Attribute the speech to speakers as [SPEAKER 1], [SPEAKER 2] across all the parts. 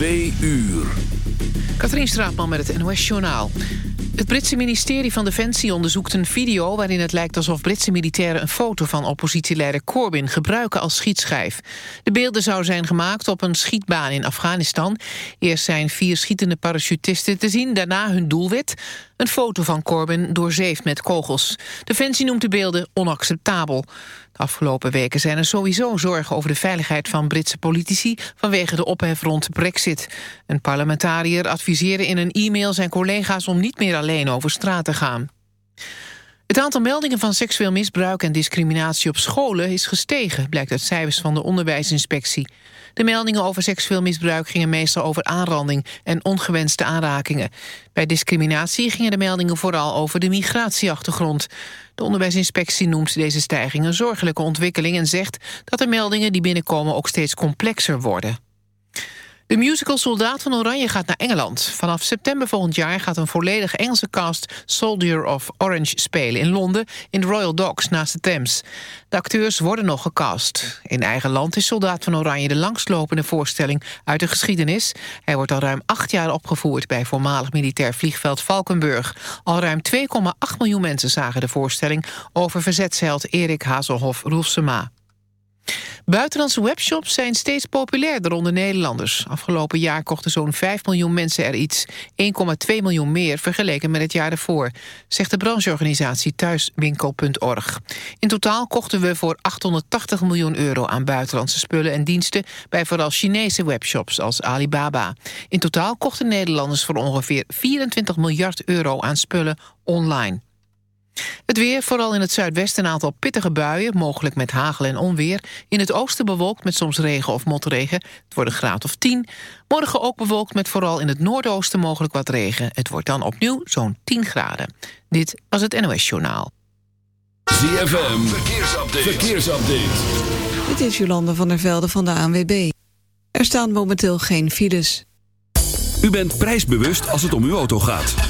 [SPEAKER 1] Twee uur.
[SPEAKER 2] Katrien Straatman met het NOS-journaal. Het Britse ministerie van Defensie onderzoekt een video... waarin het lijkt alsof Britse militairen een foto van oppositieleider Corbyn... gebruiken als schietschijf. De beelden zouden zijn gemaakt op een schietbaan in Afghanistan. Eerst zijn vier schietende parachutisten te zien, daarna hun doelwit... een foto van Corbyn doorzeefd met kogels. Defensie noemt de beelden onacceptabel. Afgelopen weken zijn er sowieso zorgen over de veiligheid van Britse politici vanwege de ophef rond Brexit. Een parlementariër adviseerde in een e-mail zijn collega's om niet meer alleen over straat te gaan. Het aantal meldingen van seksueel misbruik en discriminatie op scholen is gestegen, blijkt uit cijfers van de onderwijsinspectie. De meldingen over seksueel misbruik gingen meestal over aanranding en ongewenste aanrakingen. Bij discriminatie gingen de meldingen vooral over de migratieachtergrond. De onderwijsinspectie noemt deze stijging een zorgelijke ontwikkeling... en zegt dat de meldingen die binnenkomen ook steeds complexer worden. De musical Soldaat van Oranje gaat naar Engeland. Vanaf september volgend jaar gaat een volledig Engelse cast... Soldier of Orange spelen in Londen in de Royal Docks naast de Thames. De acteurs worden nog gecast. In eigen land is Soldaat van Oranje de langslopende voorstelling uit de geschiedenis. Hij wordt al ruim acht jaar opgevoerd bij voormalig militair vliegveld Valkenburg. Al ruim 2,8 miljoen mensen zagen de voorstelling... over verzetsheld Erik Hazelhoff Roelsema. Buitenlandse webshops zijn steeds populairder onder Nederlanders. Afgelopen jaar kochten zo'n 5 miljoen mensen er iets. 1,2 miljoen meer vergeleken met het jaar ervoor... zegt de brancheorganisatie thuiswinkel.org. In totaal kochten we voor 880 miljoen euro aan buitenlandse spullen en diensten... bij vooral Chinese webshops als Alibaba. In totaal kochten Nederlanders voor ongeveer 24 miljard euro aan spullen online. Het weer, vooral in het zuidwesten een aantal pittige buien... mogelijk met hagel en onweer. In het oosten bewolkt met soms regen of motregen. Het wordt een graad of 10. Morgen ook bewolkt met vooral in het noordoosten mogelijk wat regen. Het wordt dan opnieuw zo'n 10 graden. Dit was het NOS Journaal.
[SPEAKER 1] ZFM, verkeersupdate. verkeersupdate.
[SPEAKER 3] Dit is Jolande van der Velde van de ANWB. Er staan momenteel geen files.
[SPEAKER 1] U bent prijsbewust als het om uw auto gaat.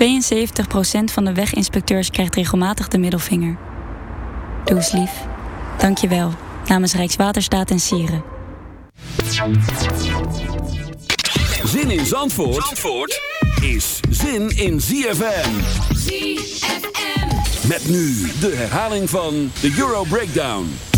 [SPEAKER 4] 72% van de weginspecteurs krijgt regelmatig de middelvinger. Doe eens lief. Dank je wel. Namens Rijkswaterstaat en Sieren.
[SPEAKER 1] Zin in Zandvoort, Zandvoort is zin in ZFM.
[SPEAKER 5] ZFM.
[SPEAKER 1] Met nu de herhaling van de Euro Breakdown.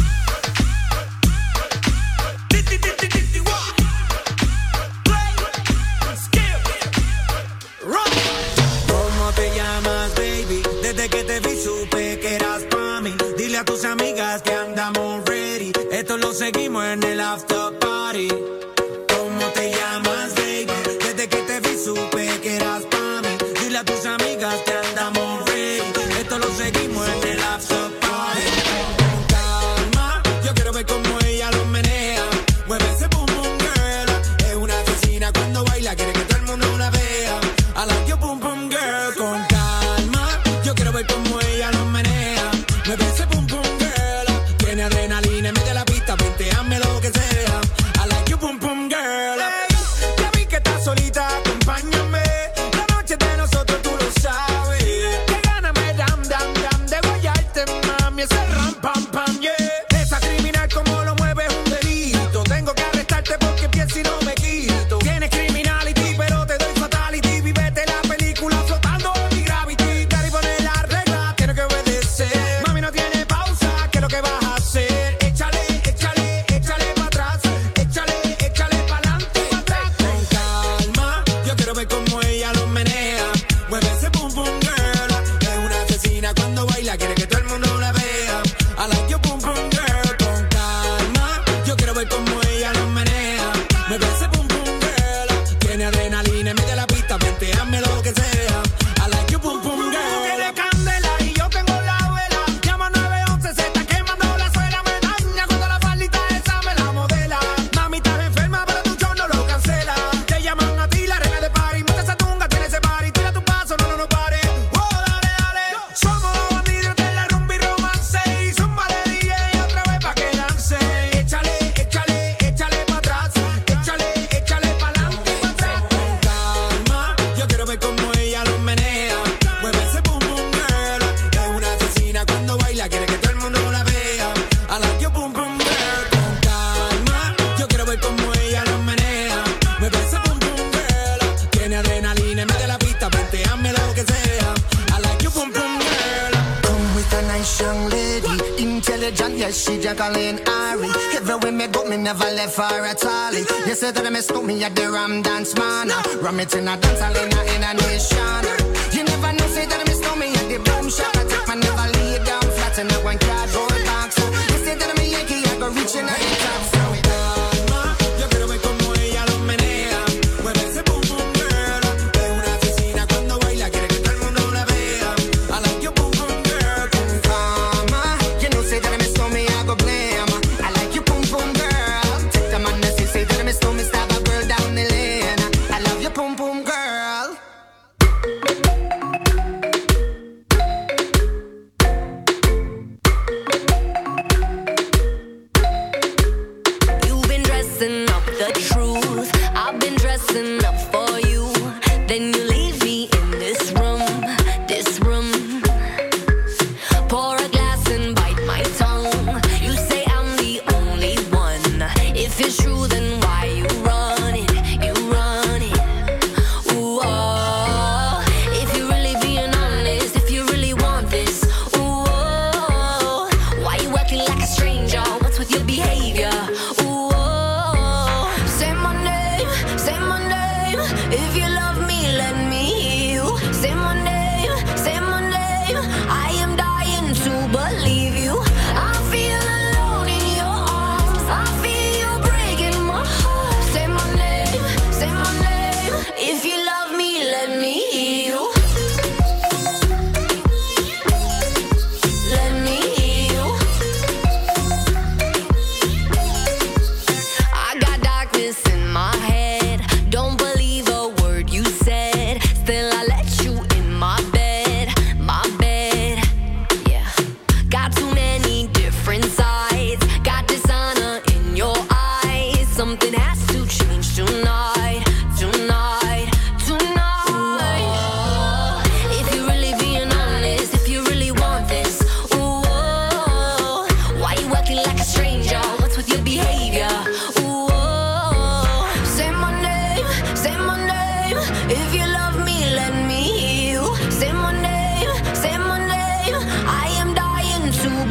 [SPEAKER 6] A tus amigas que andamos ready. Esto lo seguimos en el after party.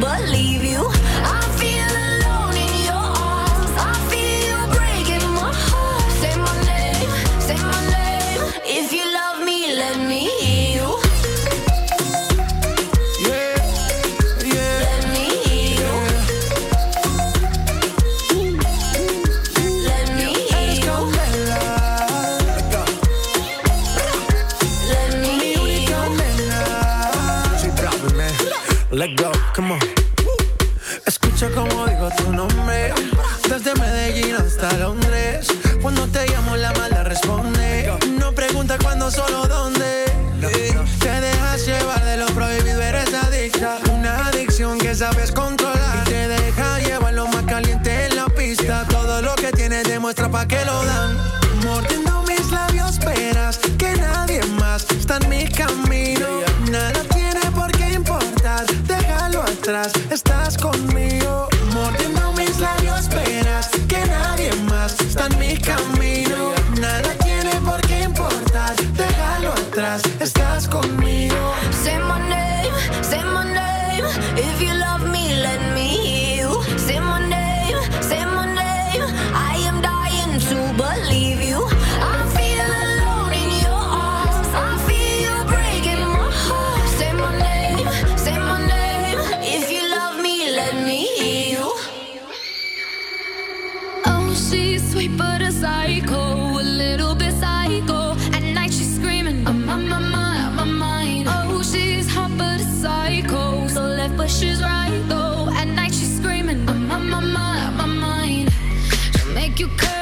[SPEAKER 7] believe you.
[SPEAKER 8] I'm tu nombre. Desde Medellín hasta Londres my mind, my mind. She'll make you curse,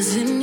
[SPEAKER 9] Wasn't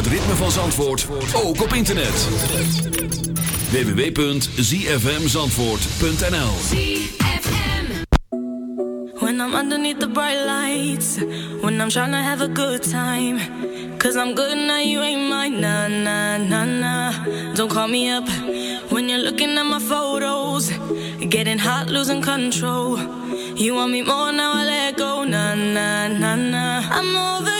[SPEAKER 1] het ritme van Zandvoort, ook op internet. www.zfmzandvoort.nl
[SPEAKER 8] When I'm underneath the bright lights, when I'm trying to have a good time. Cause I'm good now, you ain't mine, nah, nah, nah, nah. Don't call me up when you're looking at my photos. Getting hot, losing control. You want me more now, I let go, nah, nah, nah, nah. I'm over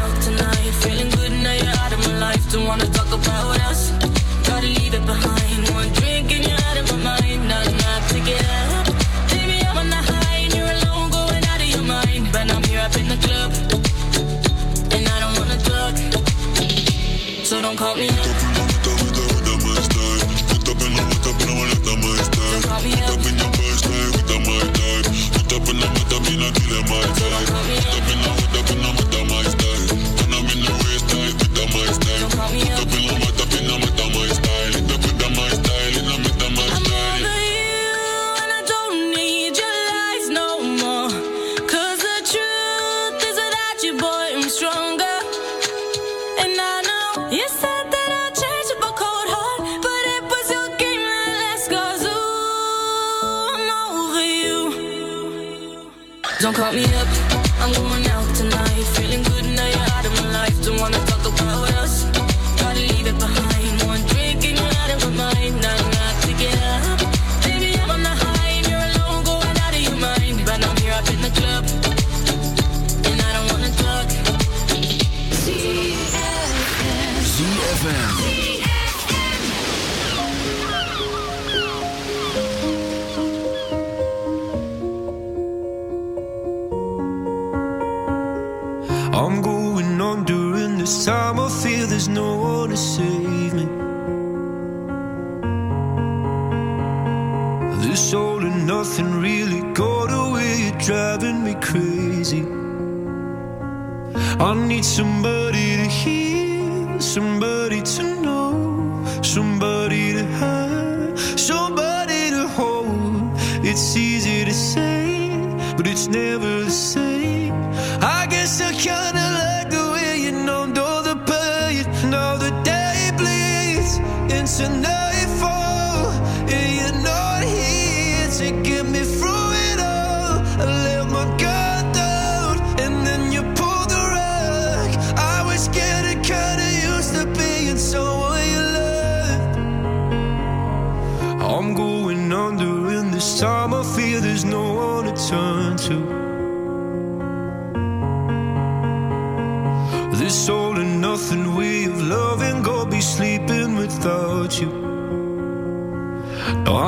[SPEAKER 8] Feeling good now you're out of my life. Don't wanna talk about us. Gotta leave it behind. One drink and you're out of my mind. Not enough to get up. Baby, I'm on the high and you're alone, going out of your mind. But I'm here up in the club, and I don't wanna talk. So don't call me up. Stronger,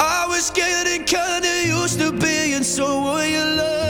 [SPEAKER 10] I was getting kinda used to being so you love.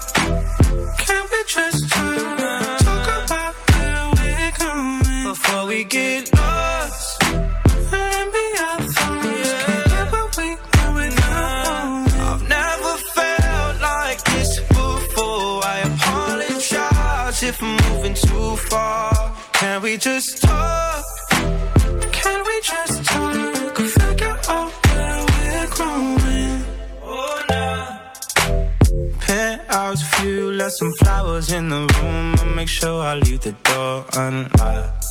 [SPEAKER 10] we get lost. And be our thoughts. Yeah. Can't we want without. I've never felt like this before. I apologize if I'm moving too far. Can we just talk? Can we just talk? Figure out where we're growing. Oh, no. nah. a few, left some flowers in the room. I make sure I leave the door unlocked.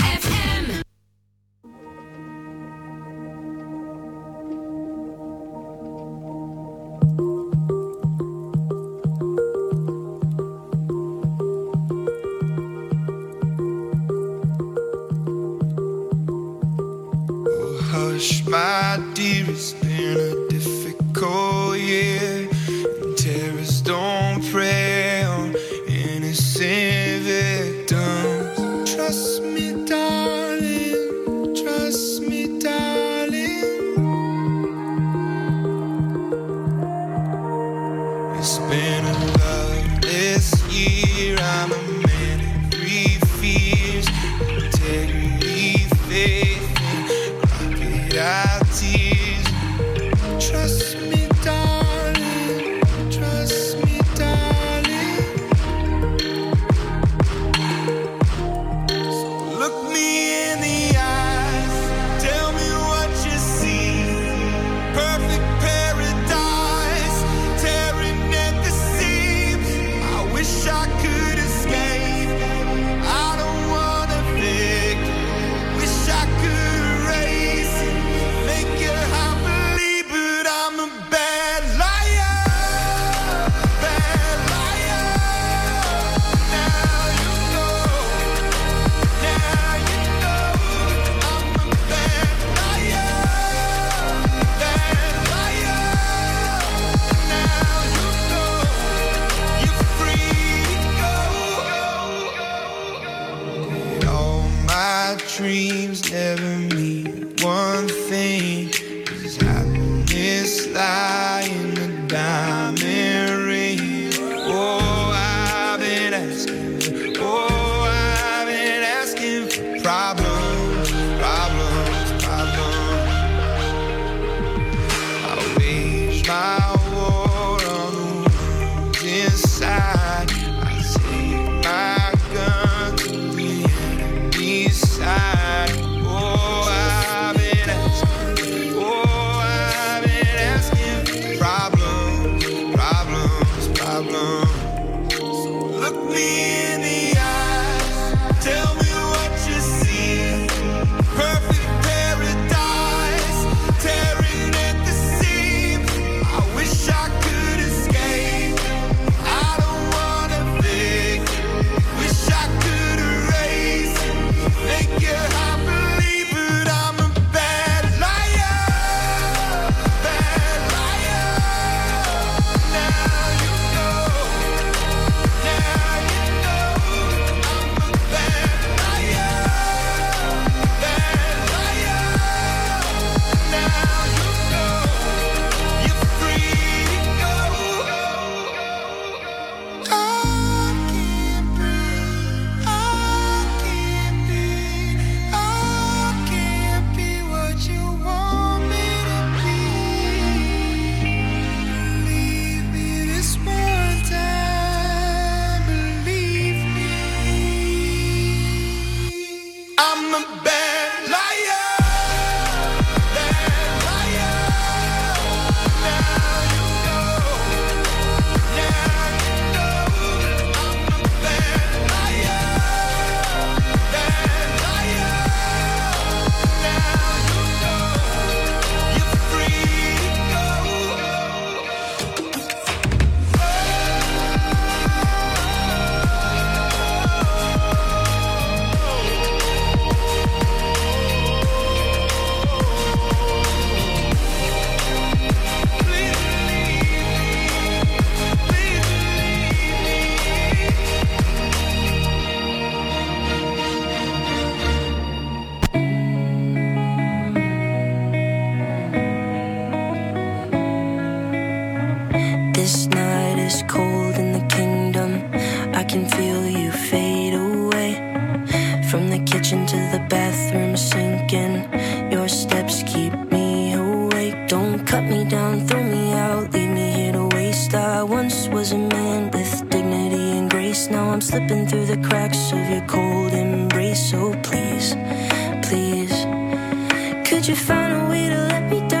[SPEAKER 11] Could you
[SPEAKER 9] find a way to let me down?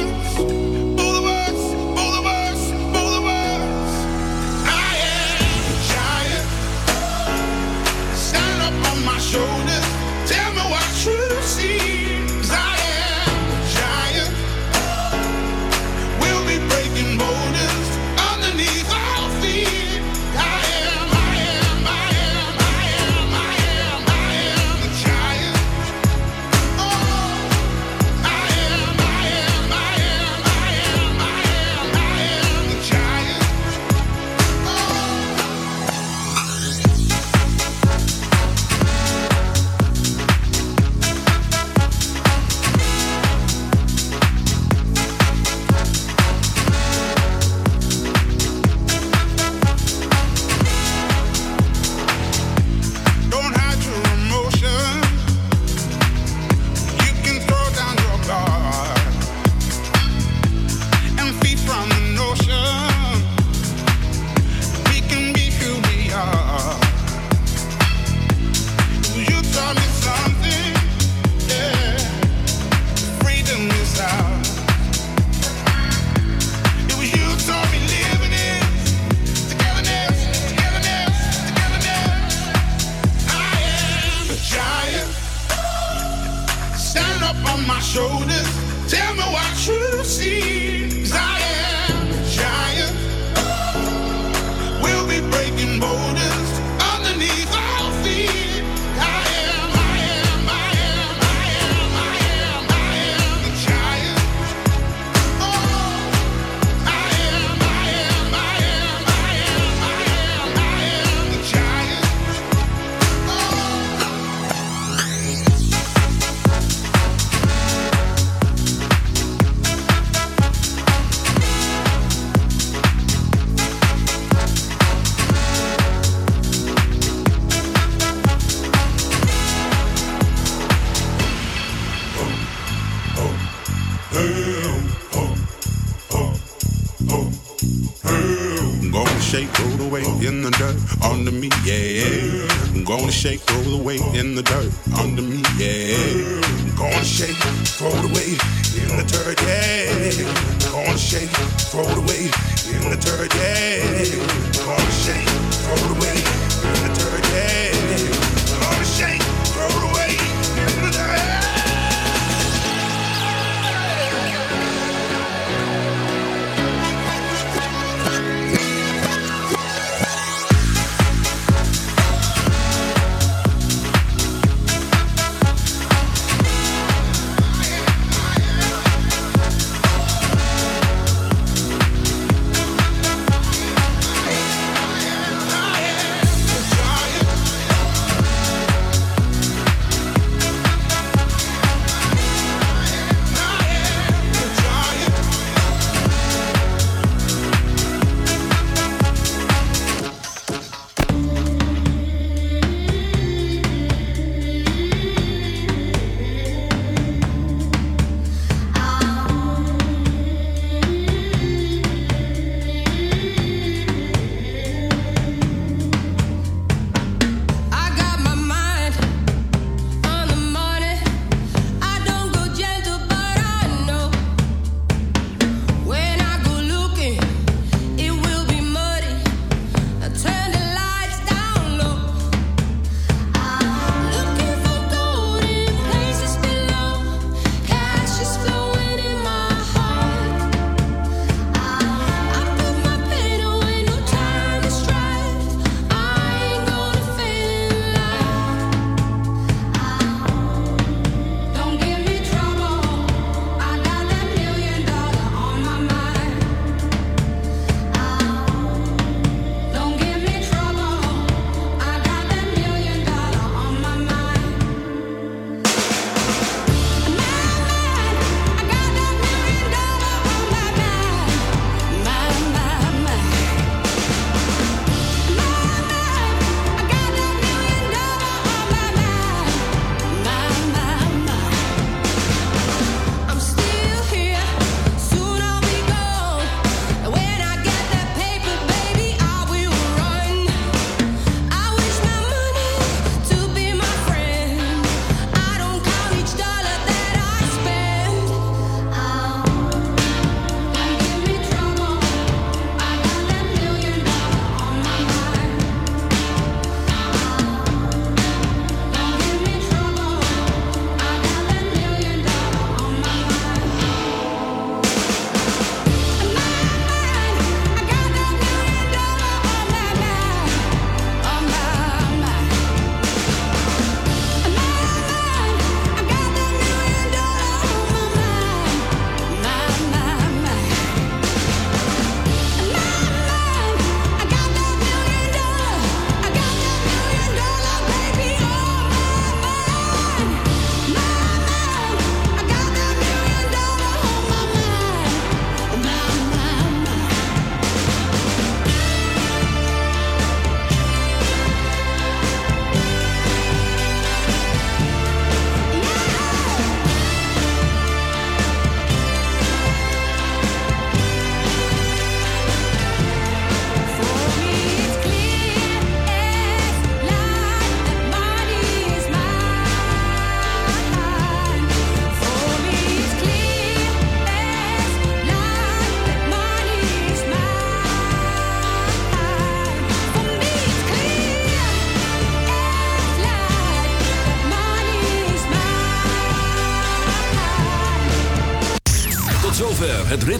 [SPEAKER 12] shoulders. Tell me what you see. Cause I am.